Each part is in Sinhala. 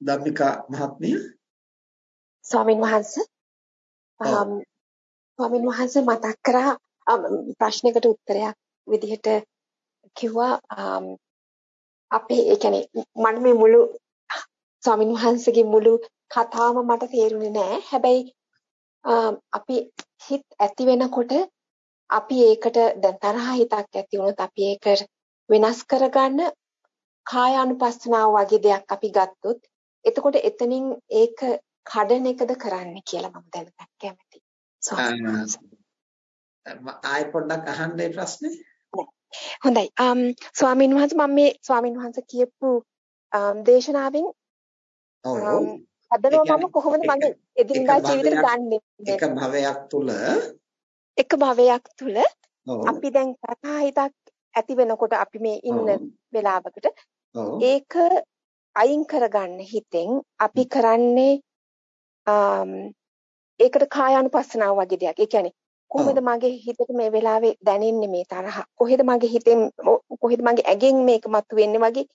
ධම්මිකා මහත්මිය. ස්වාමින් වහන්සේ ස්වාමින් වහන්සේ මතක් කරා ප්‍රශ්නයකට උත්තරයක් විදිහට කිව්වා. අපේ ඒ කියන්නේ මම මේ මුළු ස්වාමින් වහන්සේගේ මුළු කතාවම මට තේරුනේ නෑ. හැබැයි අපි හිත ඇති වෙනකොට අපි ඒකට දැන් තරහ හිතක් ඇති වුණොත් අපි ඒක වෙනස් කරගන්න කායානුපස්සනාව වගේ දෙයක් අපි ගත්තොත් එතකොට එතනින් ඒක කඩන එකද කරන්නේ කියලා මම දැනගන්න කැමතියි. ආයෙ පොඩ්ඩක් අහන්න ඒ ප්‍රශ්නේ. හොඳයි. um ස්වාමීන් වහන්සේ මම මේ ස්වාමීන් වහන්සේ කියපු දේශනාවෙන් ඔව්. හදනවා මම කොහොමද මගේ එදිනදා ජීවිතේ ගන්නෙ එක භවයක් තුල එක භවයක් තුල අපි දැන් සතහිතක් ඇති වෙනකොට අපි මේ ඉන්න වෙලාවකට ඒක අයින් කරගන්න හිතෙන් අපි කරන්නේ ඒකට කායානුපස්සනාව වගේ දෙයක්. ඒ කියන්නේ කොහෙද මගේ හිතට මේ වෙලාවේ දැනෙන්නේ මේ තරහ? කොහෙද මගේ හිතෙන් කොහෙද මගේ ඇගෙන් මේක මතුවෙන්නේ වගේ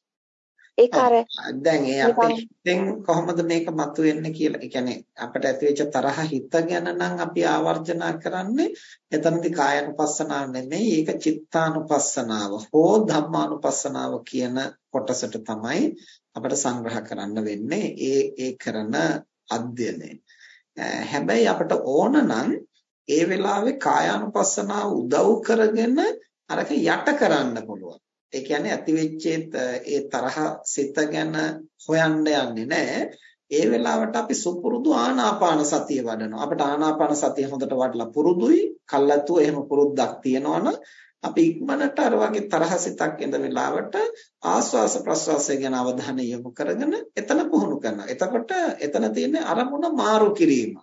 ඒක අර දැන් ඒ අපේ හිතෙන් කොහොමද මේක මතුවෙන්නේ කියලා. ඒ කියන්නේ අපිට ඇතිවෙච්ච තරහ හිත ගැන නම් අපි ආවර්ජනා කරන්නේ එතනදී කායानुපස්සනාව නෙමෙයි ඒක චිත්තානුපස්සනාව හෝ ධම්මානුපස්සනාව කියන කොටසට තමයි අපිට සංග්‍රහ කරන්න වෙන්නේ. ඒ ඒ කරන අධ්‍යයනය. හැබැයි අපිට ඕන නම් ඒ වෙලාවේ කායානුපස්සනාව උදව් කරගෙන අරක යට කරන්න පුළුවන්. ඒ කියන්නේ ඇතිවෙච්ච ඒ තරහ සිත ගැන හොයන්න යන්නේ නැහැ. ඒ වෙලාවට අපි සුපුරුදු ආනාපාන සතිය වඩනවා. අපිට ආනාපාන සතිය හොඳට වඩලා පුරුදුයි. කල්ලාතුව එහෙම පුරුද්දක් තියෙනවනම් අපි ඉක්මනට අර වගේ තරහසිතක් එන වෙලාවට ආස්වාස ප්‍රස්වාසය ගැන අවධානය යොමු කරගෙන එතන පුහුණු කරනවා. එතකොට එතන තියෙන්නේ අරමුණ මාරු කිරීම.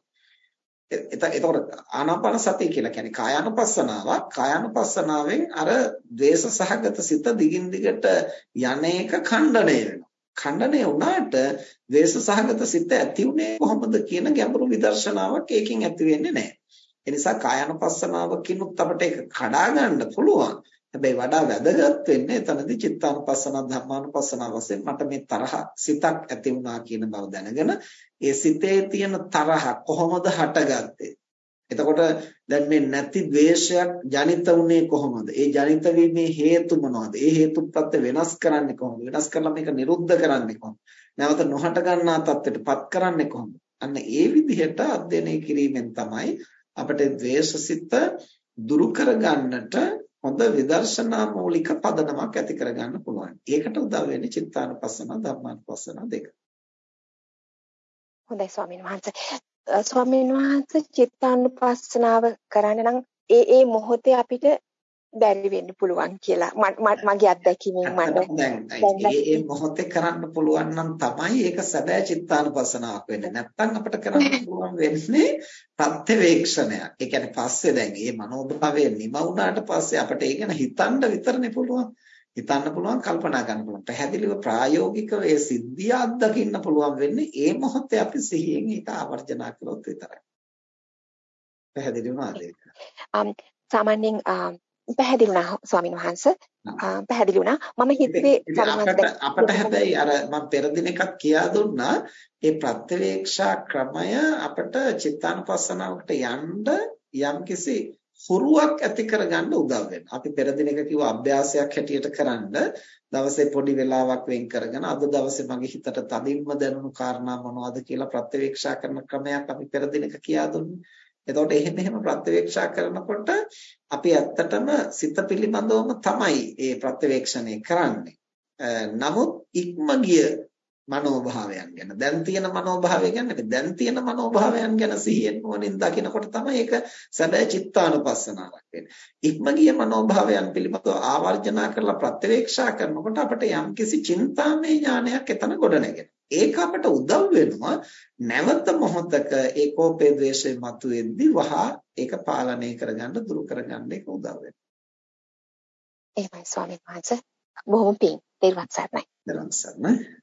එතකොට ආනාපාන සතිය කියලා කියන්නේ කායानुපස්සනාවක් කායानुපස්සනාවෙන් අර द्वेष සහගත සිත දිගින් දිගට යන්නේක ඛණ්ඩණය වෙනවා. ඛණ්ඩණය වුණාට द्वेष සහගත සිත ඇති උනේ කොහොමද කියන ගැඹුරු විදර්ශනාවක් ඒකෙන් ඇති වෙන්නේ නැහැ. එනිසා කායानुපස්සනාවකිනුත් අපිට ඒක කඩා ගන්න පුළුවන්. හැබැයි වඩා වැදගත් වෙන්නේ එතනදී චිත්තානුපස්සන ධම්මානුපස්සන වශයෙන් මට මේ තරහ සිතක් ඇති වුණා කියන බව දැනගෙන ඒ සිතේ තියෙන තරහ කොහොමද හටගත්තේ එතකොට දැන් මේ නැති ද්වේෂයක් ජනිත වුණේ කොහොමද? ඒ ජනිත වීමේ හේතු මොනවද? ඒ හේතුප්‍රත්‍ය වෙනස් කරන්නේ කොහොමද? වෙනස් කරලා මේක නිරුද්ධ කරන්නේ කොහොමද? නැවත නොහට ගන්නා තත්ත්වයටපත් කරන්නේ කොහොමද? අන්න ඒ විදිහට අධ්‍යයනය කිරීමෙන් තමයි අපිට ද්වේෂසිත දුරු කරගන්නට හොඳ විදර්ශනා මූලික පදනමක් ඇති කරගන්න පුළුවන්. ඒකට උදව් වෙන්නේ චිත්තානුපස්සන ධම්මානුපස්සන දෙක. හොඳයි ස්වාමීන් වහන්සේ. ස්වාමීන් වහන්සේ චිත්තානුපස්සනාව කරන්න නම් ඒ ඒ මොහොතේ අපිට බැරි වෙන්න පුළුවන් කියලා මගේ අත්දැකීමෙන් මට දැන් ඒ මොහොතේ කරන්න පුළුවන් නම් තමයි ඒක සැබෑ චිත්තානුපස්සනාවක් වෙන්නේ. නැත්තම් අපිට කරන්න පුළුවන් වෙන්නේ ප්‍රත්‍යවේක්ෂණයක්. ඒ කියන්නේ පස්සේ දැන් මේ මනෝභාවය නිම වුණාට පස්සේ අපිට ඒක ගැන හිතන්න විතරනේ පුළුවන්. හිතන්න පුළුවන් කල්පනා කරන්න පුළුවන්. පැහැදිලිව ප්‍රායෝගිකව ඒ සිද්ධිය අත්දකින්න පුළුවන් වෙන්නේ ඒ මොහොතේ අපි සිහියෙන් ඒක ආවර්ජනා කළොත් විතරයි. පැහැදිලි වුණාද ඒක? සාමාන්‍යයෙන් පැහැදිලි වුණා ස්වාමීන් වහන්සේ. පැහැදිලි වුණා. මම හිතුවේ අපට අපට හැබැයි අර මම පෙර දිනකත් කියා දුන්නා. ඒ ප්‍රත්‍යවේක්ෂා ක්‍රමය අපට චිත්තානුපස්සනාවට යන්න යම්කිසි හුරුවක් ඇති කරගන්න උදව් වෙනවා. අපි පෙර දිනක කිව්ව අභ්‍යාසයක් හැටියට කරන්න දවසේ පොඩි වෙලාවක් වෙන් කරගෙන අද දවසේ මගේ හිතට තදින්ම දැනුණු කාරණා මොනවද කියලා ප්‍රත්‍යවේක්ෂා කරන ක්‍රමයක් අපි පෙර දිනක කියා දුන්නේ. එතකොට එහෙම එහෙම ප්‍රත්‍යවේක්ෂා කරනකොට අපි ඇත්තටම සිත පිළිබඳවම තමයි මේ ප්‍රත්‍යවේක්ෂණය කරන්නේ. නමුත් ඉක්ම ගිය මනෝභාවයන් ගැන දැන් තියෙන මනෝභාවය ගැන නෙවෙයි දැන් තියෙන මනෝභාවයන් ගැන සිහියෙන් නුවණින් දකිනකොට තමයි ඒක සැබෑ චිත්තානුපස්සනාවක් වෙන්නේ. ඉක්ම ගිය මනෝභාවයන් පිළිබඳව ආවර්ජනා කරලා ප්‍රත්‍යවේක්ෂා කරනකොට අපිට යම්කිසි චින්තාමය ඥානයක් එතන ගොඩනගෙනවා. ඒක අපට උදව් වෙනවා නැවත මොහොතක ඒකෝපේ ද්වේෂය මතුවෙද්දි වහා ඒක පාලනය කරගන්න දුරු කරගන්න ඒක උදව් වෙනවා. එහෙමයි ස්වාමීන් වහන්සේ බොහොම පිං. දෙවන් සර්ණයි. දෙවන් සර්ණයි.